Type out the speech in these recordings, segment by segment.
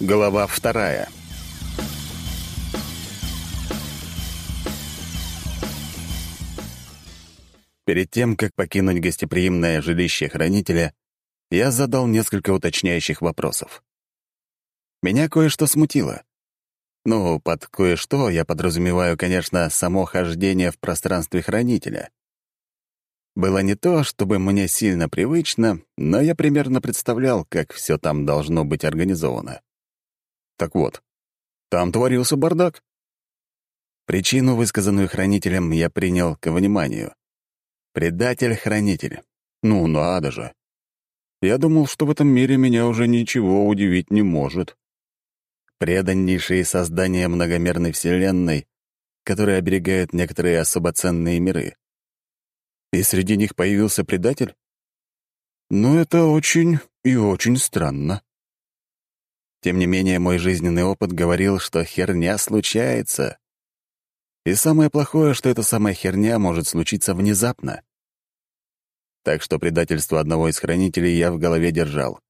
Глава вторая. Перед тем, как покинуть гостеприимное жилище хранителя, я задал несколько уточняющих вопросов. Меня кое-что смутило. Ну, под кое-что я подразумеваю, конечно, само хождение в пространстве хранителя. Было не то, чтобы мне сильно привычно, но я примерно представлял, как все там должно быть организовано. Так вот, там творился бардак. Причину, высказанную хранителем, я принял к вниманию. Предатель-хранитель. Ну, надо же. Я думал, что в этом мире меня уже ничего удивить не может. Преданнейшие создания многомерной вселенной, которые оберегают некоторые особо ценные миры. И среди них появился предатель? Ну, это очень и очень странно. Тем не менее, мой жизненный опыт говорил, что херня случается. И самое плохое, что эта самая херня может случиться внезапно. Так что предательство одного из хранителей я в голове держал.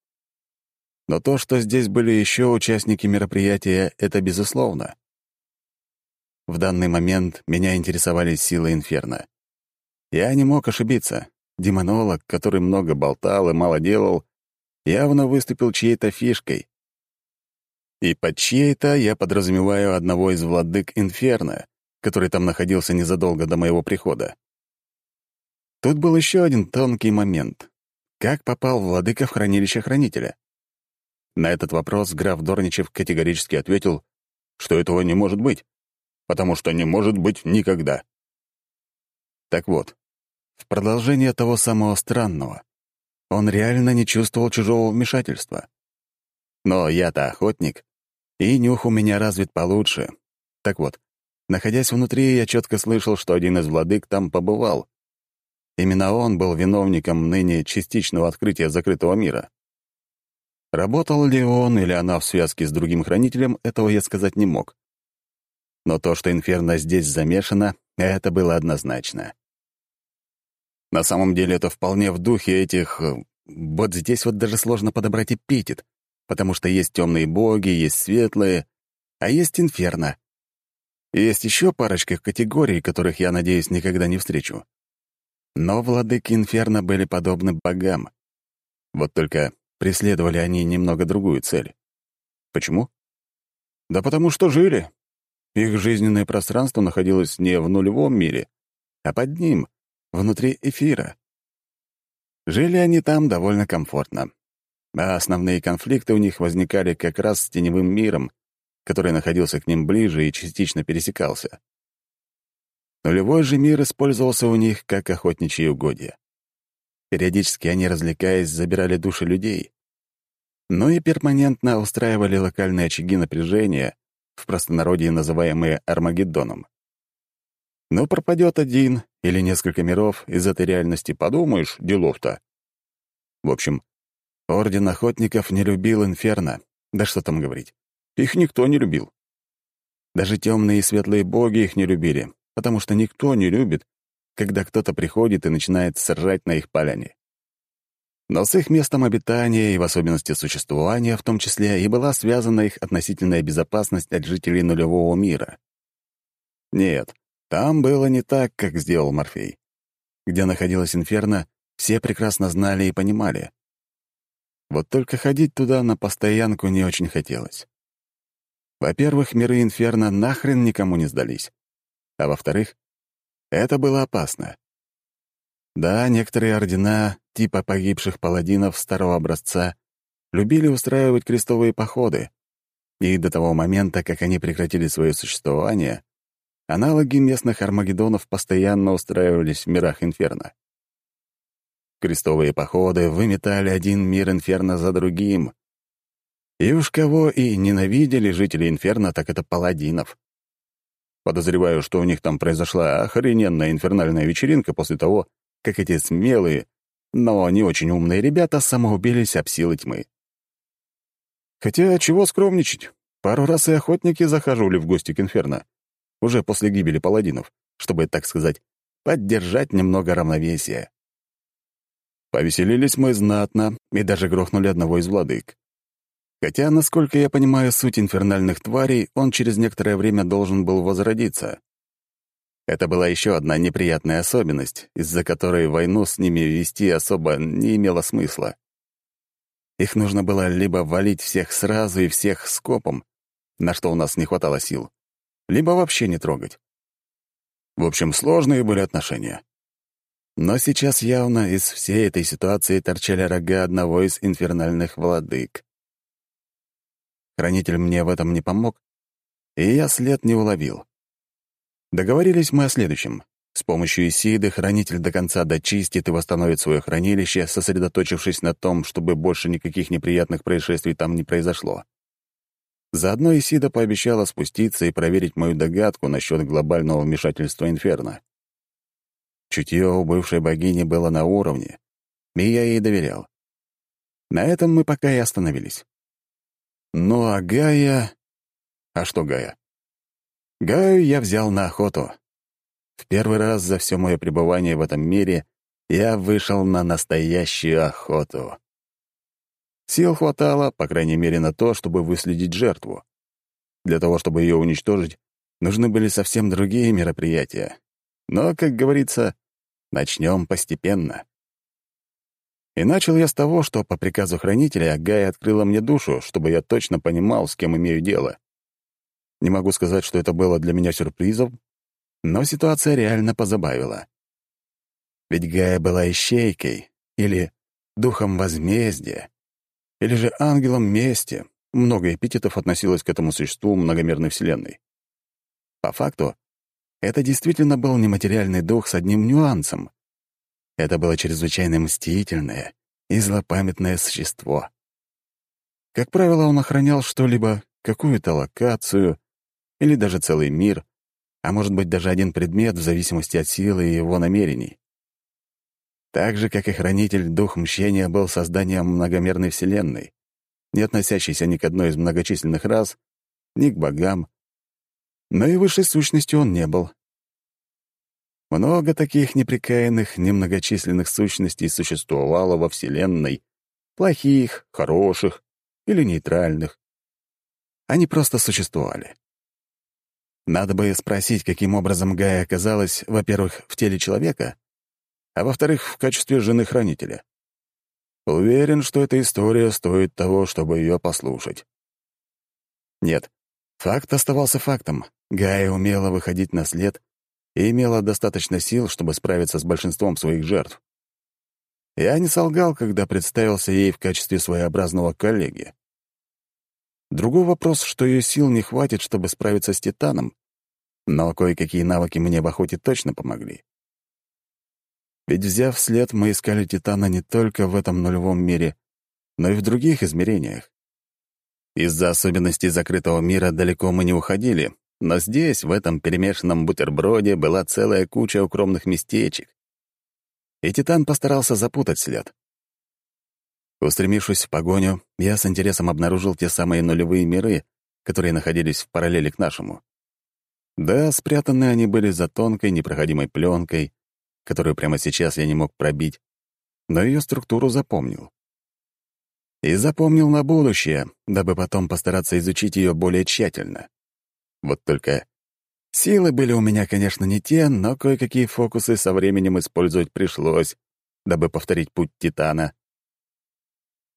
Но то, что здесь были еще участники мероприятия, это безусловно. В данный момент меня интересовали силы Инферно. Я не мог ошибиться. Демонолог, который много болтал и мало делал, явно выступил чьей-то фишкой. И под чьей-то я подразумеваю одного из владык Инферно, который там находился незадолго до моего прихода. Тут был еще один тонкий момент. Как попал владыка в хранилище хранителя? На этот вопрос граф Дорничев категорически ответил, что этого не может быть, потому что не может быть никогда. Так вот, в продолжение того самого странного, он реально не чувствовал чужого вмешательства. Но я-то охотник, и нюх у меня развит получше. Так вот, находясь внутри, я четко слышал, что один из владык там побывал. Именно он был виновником ныне частичного открытия закрытого мира. Работал ли он или она в связке с другим хранителем, этого я сказать не мог. Но то, что Инферно здесь замешано, это было однозначно. На самом деле это вполне в духе этих... Э, вот здесь вот даже сложно подобрать эпитет, потому что есть темные боги, есть светлые, а есть инферно. Есть еще парочка категорий, которых я, надеюсь, никогда не встречу. Но владыки инферно были подобны богам. Вот только преследовали они немного другую цель. Почему? Да потому что жили. Их жизненное пространство находилось не в нулевом мире, а под ним, внутри эфира. Жили они там довольно комфортно а основные конфликты у них возникали как раз с теневым миром, который находился к ним ближе и частично пересекался. Нулевой же мир использовался у них как охотничьи угодья. Периодически они, развлекаясь, забирали души людей. Но и перманентно устраивали локальные очаги напряжения, в простонародье называемые Армагеддоном. Но пропадет один или несколько миров из этой реальности, подумаешь, делов-то. В общем, Орден охотников не любил Инферно. Да что там говорить. Их никто не любил. Даже темные и светлые боги их не любили, потому что никто не любит, когда кто-то приходит и начинает срать на их поляне. Но с их местом обитания и в особенности существования в том числе и была связана их относительная безопасность от жителей нулевого мира. Нет, там было не так, как сделал Морфей. Где находилась Инферно, все прекрасно знали и понимали. Вот только ходить туда на постоянку не очень хотелось. Во-первых, миры Инферно нахрен никому не сдались. А во-вторых, это было опасно. Да, некоторые ордена, типа погибших паладинов старого образца, любили устраивать крестовые походы, и до того момента, как они прекратили свое существование, аналоги местных армагеддонов постоянно устраивались в мирах Инферно. Крестовые походы выметали один мир Инферно за другим. И уж кого и ненавидели жители Инферно, так это паладинов. Подозреваю, что у них там произошла охрененная инфернальная вечеринка после того, как эти смелые, но не очень умные ребята самоубились об силы тьмы. Хотя, чего скромничать, пару раз и охотники захаживали в гости к Инферно, уже после гибели паладинов, чтобы, так сказать, поддержать немного равновесия. Повеселились мы знатно и даже грохнули одного из владык. Хотя, насколько я понимаю суть инфернальных тварей, он через некоторое время должен был возродиться. Это была еще одна неприятная особенность, из-за которой войну с ними вести особо не имело смысла. Их нужно было либо валить всех сразу и всех скопом, на что у нас не хватало сил, либо вообще не трогать. В общем, сложные были отношения. Но сейчас явно из всей этой ситуации торчали рога одного из инфернальных владык. Хранитель мне в этом не помог, и я след не уловил. Договорились мы о следующем. С помощью Исиды хранитель до конца дочистит и восстановит свое хранилище, сосредоточившись на том, чтобы больше никаких неприятных происшествий там не произошло. Заодно Исида пообещала спуститься и проверить мою догадку насчет глобального вмешательства Инферно. Чутье у бывшей богини было на уровне, и я ей доверял. На этом мы пока и остановились. Ну а Гая... А что Гая? Гаю я взял на охоту. В первый раз за все мое пребывание в этом мире я вышел на настоящую охоту. Сил хватало, по крайней мере, на то, чтобы выследить жертву. Для того, чтобы ее уничтожить, нужны были совсем другие мероприятия. Но, как говорится, начнем постепенно. И начал я с того, что по приказу хранителя Гая открыла мне душу, чтобы я точно понимал, с кем имею дело. Не могу сказать, что это было для меня сюрпризом, но ситуация реально позабавила. Ведь Гая была ищейкой, или духом возмездия, или же ангелом мести. Много эпитетов относилось к этому существу многомерной вселенной. По факту, это действительно был нематериальный дух с одним нюансом. Это было чрезвычайно мстительное и злопамятное существо. Как правило, он охранял что-либо, какую-то локацию или даже целый мир, а может быть даже один предмет в зависимости от силы и его намерений. Так же, как и Хранитель, Дух Мщения был созданием многомерной вселенной, не относящейся ни к одной из многочисленных рас, ни к богам, но и высшей сущностью он не был. Много таких неприкаянных, немногочисленных сущностей существовало во Вселенной, плохих, хороших или нейтральных. Они просто существовали. Надо бы спросить, каким образом Гая оказалась, во-первых, в теле человека, а во-вторых, в качестве жены хранителя. Уверен, что эта история стоит того, чтобы ее послушать. Нет, факт оставался фактом. Гая умела выходить на след и имела достаточно сил, чтобы справиться с большинством своих жертв. Я не солгал, когда представился ей в качестве своеобразного коллеги. Другой вопрос, что ее сил не хватит, чтобы справиться с Титаном, но кое-какие навыки мне в охоте точно помогли. Ведь, взяв след, мы искали Титана не только в этом нулевом мире, но и в других измерениях. Из-за особенностей закрытого мира далеко мы не уходили, но здесь, в этом перемешанном бутерброде, была целая куча укромных местечек. И Титан постарался запутать след. Устремившись в погоню, я с интересом обнаружил те самые нулевые миры, которые находились в параллели к нашему. Да, спрятаны они были за тонкой непроходимой пленкой, которую прямо сейчас я не мог пробить, но ее структуру запомнил. И запомнил на будущее, дабы потом постараться изучить ее более тщательно. Вот только силы были у меня, конечно, не те, но кое-какие фокусы со временем использовать пришлось, дабы повторить путь Титана.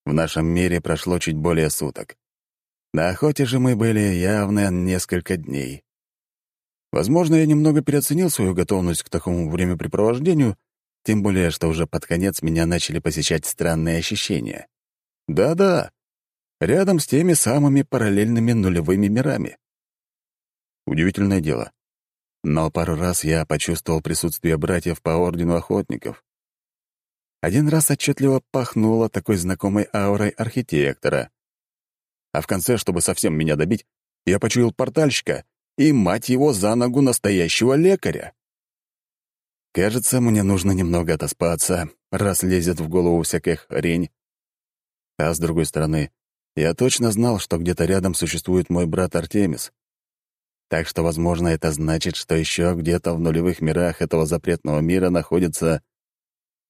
В нашем мире прошло чуть более суток. На охоте же мы были явно несколько дней. Возможно, я немного переоценил свою готовность к такому времяпрепровождению, тем более, что уже под конец меня начали посещать странные ощущения. Да-да, рядом с теми самыми параллельными нулевыми мирами. Удивительное дело. Но пару раз я почувствовал присутствие братьев по Ордену Охотников. Один раз отчетливо пахнуло такой знакомой аурой архитектора. А в конце, чтобы совсем меня добить, я почуял портальщика и, мать его, за ногу настоящего лекаря. Кажется, мне нужно немного отоспаться, раз лезет в голову всякая хрень. А с другой стороны, я точно знал, что где-то рядом существует мой брат Артемис. Так что, возможно, это значит, что еще где-то в нулевых мирах этого запретного мира находится...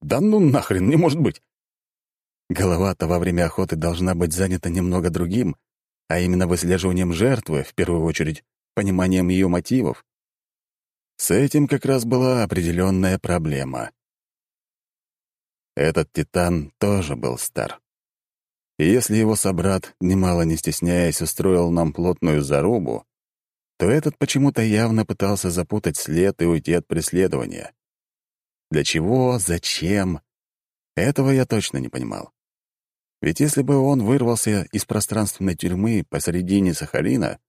Да ну нахрен, не может быть! Голова-то во время охоты должна быть занята немного другим, а именно выслеживанием жертвы, в первую очередь, пониманием ее мотивов. С этим как раз была определенная проблема. Этот титан тоже был стар. И если его собрат, немало не стесняясь, устроил нам плотную зарубу, то этот почему-то явно пытался запутать след и уйти от преследования. Для чего, зачем? Этого я точно не понимал. Ведь если бы он вырвался из пространственной тюрьмы посередине Сахалина,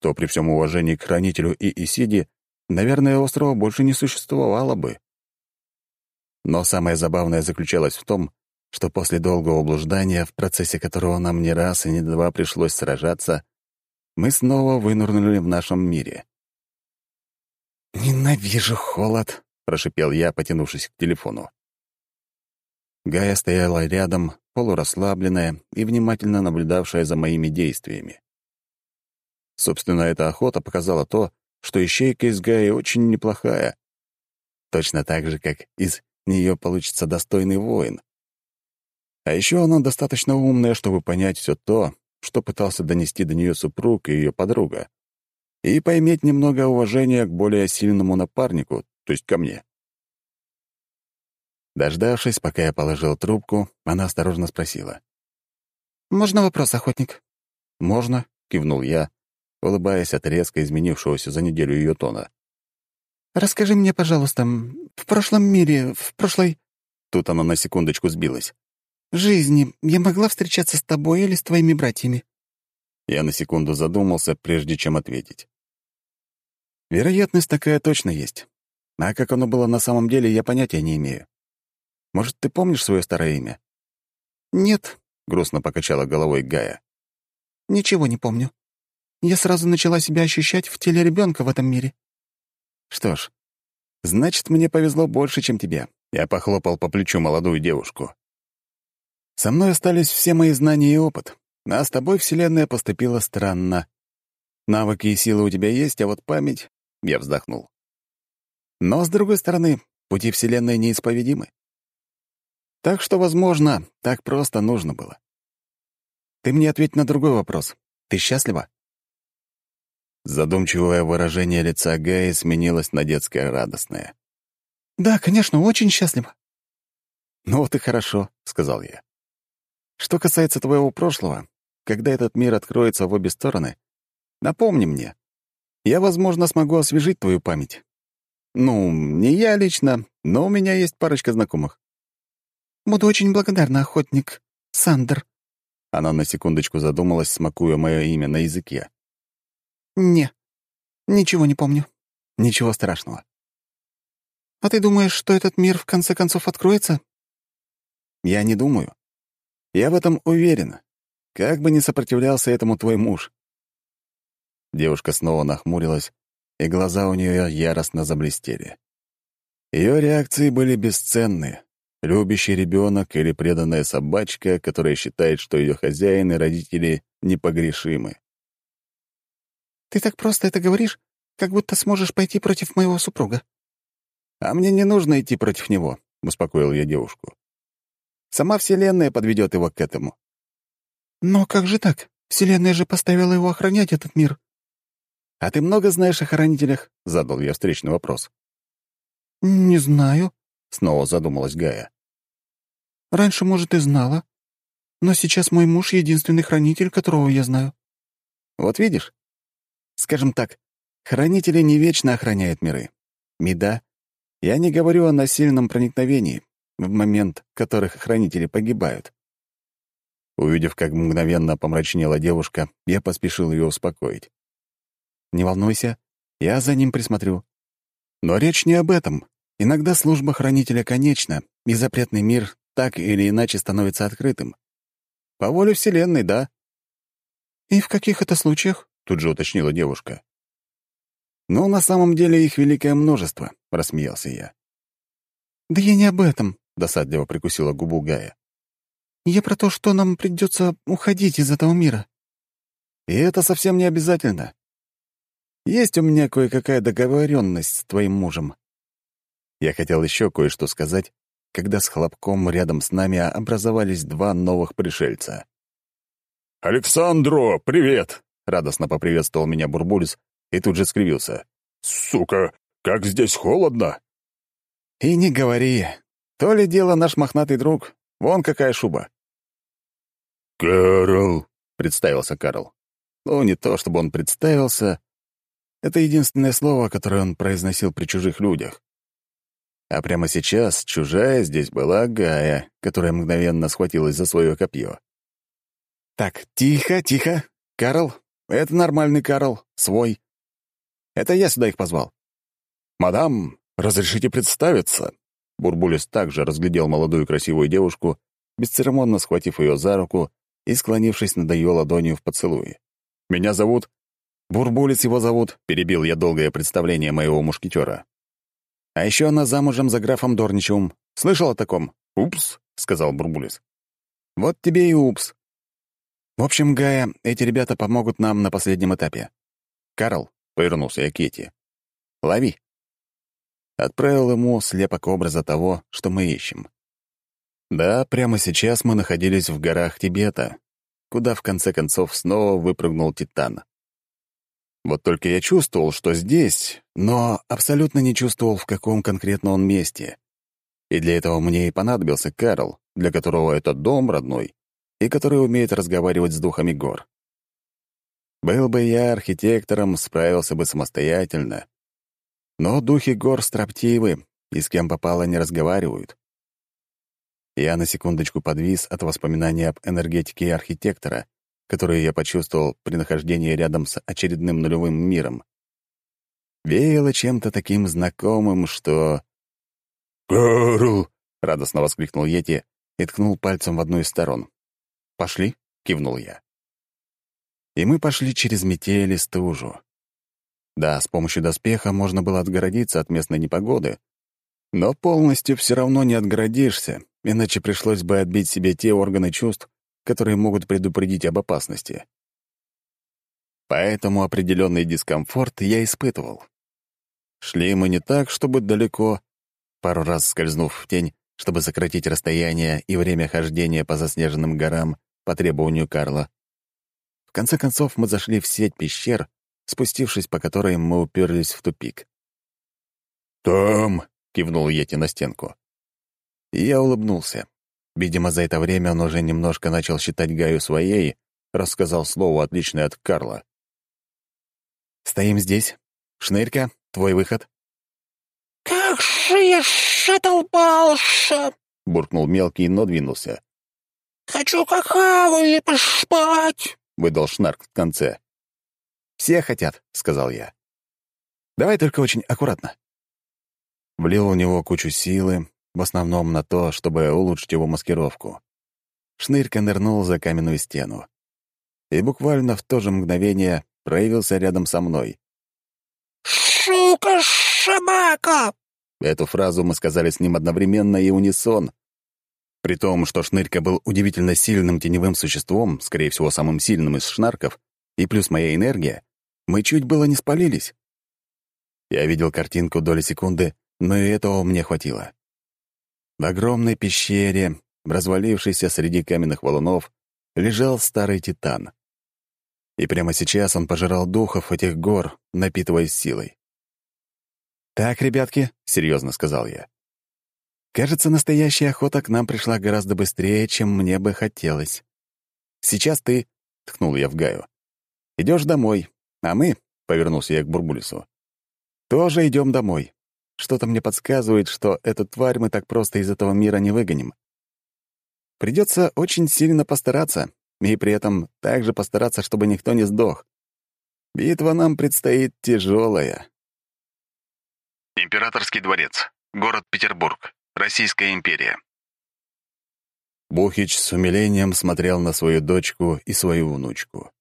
то при всем уважении к хранителю и Исиде, наверное, острова больше не существовало бы. Но самое забавное заключалось в том, что после долгого блуждания, в процессе которого нам не раз и не два пришлось сражаться, мы снова вынырнули в нашем мире. «Ненавижу холод», — прошипел я, потянувшись к телефону. Гая стояла рядом, полурасслабленная и внимательно наблюдавшая за моими действиями. Собственно, эта охота показала то, что ищейка из Гаи очень неплохая. Точно так же, как из нее получится достойный воин. А еще она достаточно умная, чтобы понять все то, что пытался донести до нее супруг и ее подруга, и поиметь немного уважения к более сильному напарнику, то есть ко мне. Дождавшись, пока я положил трубку, она осторожно спросила. «Можно вопрос, охотник?» «Можно», — кивнул я, улыбаясь от резко изменившегося за неделю ее тона. «Расскажи мне, пожалуйста, в прошлом мире, в прошлой...» Тут она на секундочку сбилась. «Жизни я могла встречаться с тобой или с твоими братьями?» Я на секунду задумался, прежде чем ответить. Вероятность такая точно есть. А как оно было на самом деле, я понятия не имею. Может, ты помнишь свое старое имя?» «Нет», — грустно покачала головой Гая. «Ничего не помню. Я сразу начала себя ощущать в теле ребенка в этом мире». «Что ж, значит, мне повезло больше, чем тебе». Я похлопал по плечу молодую девушку. «Со мной остались все мои знания и опыт, а с тобой Вселенная поступила странно. Навыки и силы у тебя есть, а вот память...» — я вздохнул. «Но, с другой стороны, пути Вселенной неисповедимы. Так что, возможно, так просто нужно было. Ты мне ответь на другой вопрос. Ты счастлива?» Задумчивое выражение лица Гаи сменилось на детское радостное. «Да, конечно, очень счастлива». «Ну вот и хорошо», — сказал я. «Что касается твоего прошлого, когда этот мир откроется в обе стороны, напомни мне. Я, возможно, смогу освежить твою память. Ну, не я лично, но у меня есть парочка знакомых. Буду очень благодарна, охотник. Сандер». Она на секундочку задумалась, смакуя мое имя на языке. «Не, ничего не помню. Ничего страшного». «А ты думаешь, что этот мир в конце концов откроется?» «Я не думаю. Я в этом уверен. Как бы ни сопротивлялся этому твой муж». Девушка снова нахмурилась, и глаза у нее яростно заблестели. Ее реакции были бесценны, любящий ребенок или преданная собачка, которая считает, что ее хозяин и родители непогрешимы. «Ты так просто это говоришь, как будто сможешь пойти против моего супруга». «А мне не нужно идти против него», — успокоил я девушку. «Сама Вселенная подведет его к этому». «Но как же так? Вселенная же поставила его охранять этот мир». «А ты много знаешь о хранителях?» — задал я встречный вопрос. «Не знаю», — снова задумалась Гая. «Раньше, может, и знала. Но сейчас мой муж — единственный хранитель, которого я знаю». «Вот видишь? Скажем так, хранители не вечно охраняют миры. Меда. Я не говорю о насильном проникновении, в момент которых хранители погибают». Увидев, как мгновенно помрачнела девушка, я поспешил ее успокоить. «Не волнуйся, я за ним присмотрю. Но речь не об этом. Иногда служба хранителя конечна, и запретный мир так или иначе становится открытым. По воле Вселенной, да. «И в каких это случаях?» — тут же уточнила девушка. «Ну, на самом деле их великое множество», — рассмеялся я. «Да я не об этом», — досадливо прикусила губу Гая. «Я про то, что нам придется уходить из этого мира». «И это совсем не обязательно. Есть у меня кое-какая договоренность с твоим мужем. Я хотел еще кое-что сказать, когда с хлопком рядом с нами образовались два новых пришельца. «Александро, привет!» — радостно поприветствовал меня Бурбулис и тут же скривился. «Сука, как здесь холодно!» «И не говори. То ли дело наш мохнатый друг. Вон какая шуба». «Карл», — представился Карл. Ну, не то, чтобы он представился. Это единственное слово, которое он произносил при чужих людях. А прямо сейчас чужая здесь была Гая, которая мгновенно схватилась за свое копье. «Так, тихо, тихо. Карл, это нормальный Карл, свой. Это я сюда их позвал». «Мадам, разрешите представиться?» Бурбулис также разглядел молодую красивую девушку, бесцеремонно схватив ее за руку и склонившись над ее ладонью в поцелуе. «Меня зовут...» «Бурбулис его зовут», — перебил я долгое представление моего мушкетера. «А еще она замужем за графом Дорничевым. Слышал о таком?» «Упс», — сказал Бурбулис. «Вот тебе и упс. В общем, Гая, эти ребята помогут нам на последнем этапе. Карл, — повернулся я к Кетти, — лови. Отправил ему слепок образа того, что мы ищем. Да, прямо сейчас мы находились в горах Тибета, куда в конце концов снова выпрыгнул Титан. Вот только я чувствовал, что здесь, но абсолютно не чувствовал, в каком конкретно он месте. И для этого мне и понадобился Карл, для которого это дом родной, и который умеет разговаривать с духами гор. Был бы я архитектором, справился бы самостоятельно. Но духи гор строптивы, и с кем попало не разговаривают. Я на секундочку подвис от воспоминания об энергетике архитектора, которую я почувствовал при нахождении рядом с очередным нулевым миром. Веяло чем-то таким знакомым, что... «Карл!» — радостно воскликнул Йети и ткнул пальцем в одну из сторон. «Пошли», — кивнул я. И мы пошли через метель и стужу. Да, с помощью доспеха можно было отгородиться от местной непогоды, но полностью все равно не отгородишься, иначе пришлось бы отбить себе те органы чувств, которые могут предупредить об опасности. Поэтому определенный дискомфорт я испытывал. Шли мы не так, чтобы далеко, пару раз скользнув в тень, чтобы сократить расстояние и время хождения по заснеженным горам, по требованию Карла. В конце концов, мы зашли в сеть пещер, спустившись по которой мы уперлись в тупик. «Там!» — кивнул Йети на стенку. И я улыбнулся. Видимо, за это время он уже немножко начал считать Гаю своей, рассказал слово, отличное от Карла. «Стоим здесь. Шнырька, твой выход». «Как же я шаталбался!» — буркнул мелкий, но двинулся. «Хочу какао и поспать», — выдал Шнарк в конце. «Все хотят», — сказал я. «Давай только очень аккуратно». Влил у него кучу силы, в основном на то, чтобы улучшить его маскировку. Шнырька нырнул за каменную стену. И буквально в то же мгновение проявился рядом со мной. «Шука-шабака!» Эту фразу мы сказали с ним одновременно и унисон, при том, что Шнырька был удивительно сильным теневым существом, скорее всего, самым сильным из шнарков, и плюс моя энергия, мы чуть было не спалились. Я видел картинку доли секунды, но и этого мне хватило. В огромной пещере, развалившейся среди каменных валунов, лежал старый титан. И прямо сейчас он пожирал духов этих гор, напитываясь силой. «Так, ребятки», — серьезно сказал я, Кажется, настоящая охота к нам пришла гораздо быстрее, чем мне бы хотелось. Сейчас ты, — ткнул я в Гаю, — идешь домой, а мы, — повернулся я к Бурбулису, — тоже идем домой. Что-то мне подсказывает, что эту тварь мы так просто из этого мира не выгоним. Придется очень сильно постараться, и при этом также постараться, чтобы никто не сдох. Битва нам предстоит тяжелая. Императорский дворец. Город Петербург. Российская империя. Бухич с умилением смотрел на свою дочку и свою внучку.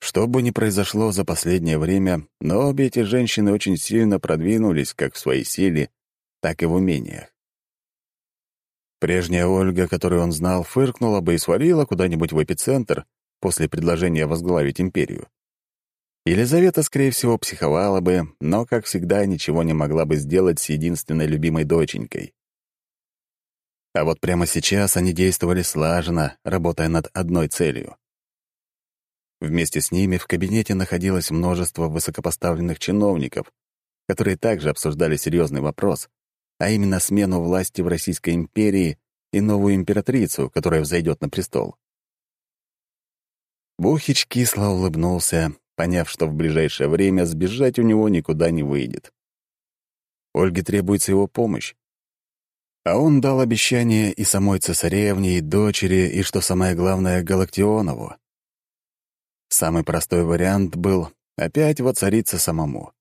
Что бы ни произошло за последнее время, но обе эти женщины очень сильно продвинулись как в своей силе, так и в умениях. Прежняя Ольга, которую он знал, фыркнула бы и свалила куда-нибудь в эпицентр после предложения возглавить империю. Елизавета, скорее всего, психовала бы, но, как всегда, ничего не могла бы сделать с единственной любимой доченькой. А вот прямо сейчас они действовали слаженно, работая над одной целью. Вместе с ними в кабинете находилось множество высокопоставленных чиновников, которые также обсуждали серьезный вопрос, а именно смену власти в Российской империи и новую императрицу, которая взойдет на престол. Бухич кисло улыбнулся, поняв, что в ближайшее время сбежать у него никуда не выйдет. Ольге требуется его помощь. А он дал обещание и самой цесаревне, и дочери, и, что самое главное, Галактионову. Самый простой вариант был опять воцариться самому.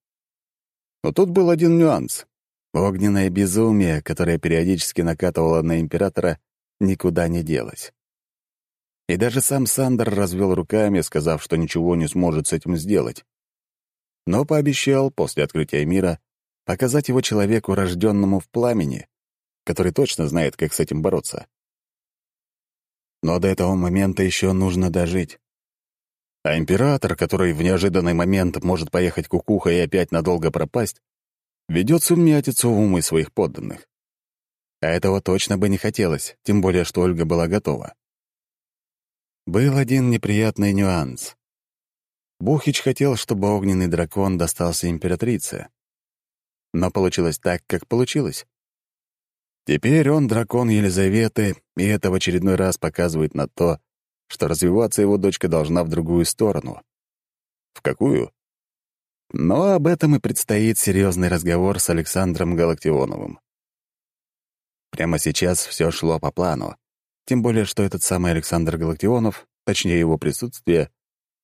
Но тут был один нюанс. Огненное безумие, которое периодически накатывало на императора, никуда не делось. И даже сам Сандер развел руками, сказав, что ничего не сможет с этим сделать. Но пообещал после открытия мира показать его человеку, рожденному в пламени, который точно знает, как с этим бороться. Но до этого момента еще нужно дожить. А император, который в неожиданный момент может поехать кукуха и опять надолго пропасть, ведет сумятицу в умы своих подданных. А этого точно бы не хотелось, тем более, что Ольга была готова. Был один неприятный нюанс. Бухич хотел, чтобы огненный дракон достался императрице. Но получилось так, как получилось. Теперь он дракон Елизаветы, и это в очередной раз показывает на то, что развиваться его дочка должна в другую сторону. В какую? Но об этом и предстоит серьезный разговор с Александром Галактионовым. Прямо сейчас все шло по плану, тем более что этот самый Александр Галактионов, точнее его присутствие,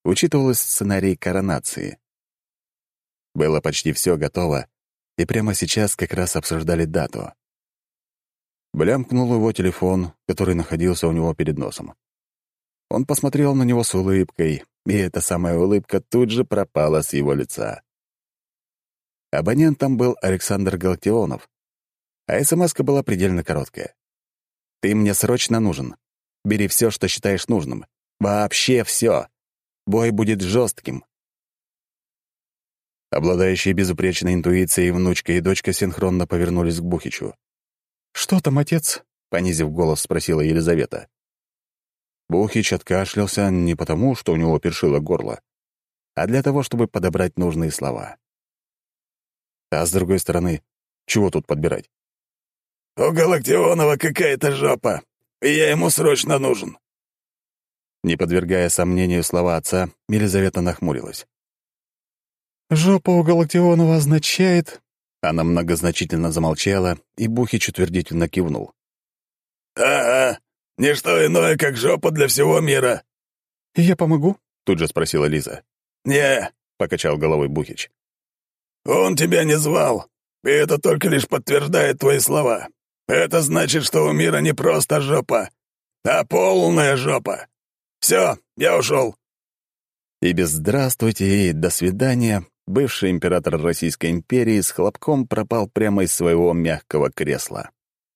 учитывалось в сценарии коронации. Было почти все готово, и прямо сейчас как раз обсуждали дату. Блямкнул его телефон, который находился у него перед носом. Он посмотрел на него с улыбкой, и эта самая улыбка тут же пропала с его лица. Абонентом был Александр Галактионов, а смс была предельно короткая. «Ты мне срочно нужен. Бери все, что считаешь нужным. Вообще все. Бой будет жестким». Обладающие безупречной интуицией внучка и дочка синхронно повернулись к Бухичу. «Что там, отец?» — понизив голос, спросила Елизавета. Бухич откашлялся не потому, что у него першило горло, а для того, чтобы подобрать нужные слова. А с другой стороны, чего тут подбирать? «У Галактионова какая-то жопа, и я ему срочно нужен». Не подвергая сомнению слова отца, Елизавета нахмурилась. «Жопа у Галактионова означает...» Она многозначительно замолчала, и Бухич утвердительно кивнул. «Ага, не что иное, как жопа для всего мира». «Я помогу?» — тут же спросила Лиза. «Не», — покачал головой Бухич. «Он тебя не звал, и это только лишь подтверждает твои слова. Это значит, что у мира не просто жопа, а полная жопа. Все, я ушел». И без «здравствуйте» и «до свидания» бывший император Российской империи с хлопком пропал прямо из своего мягкого кресла.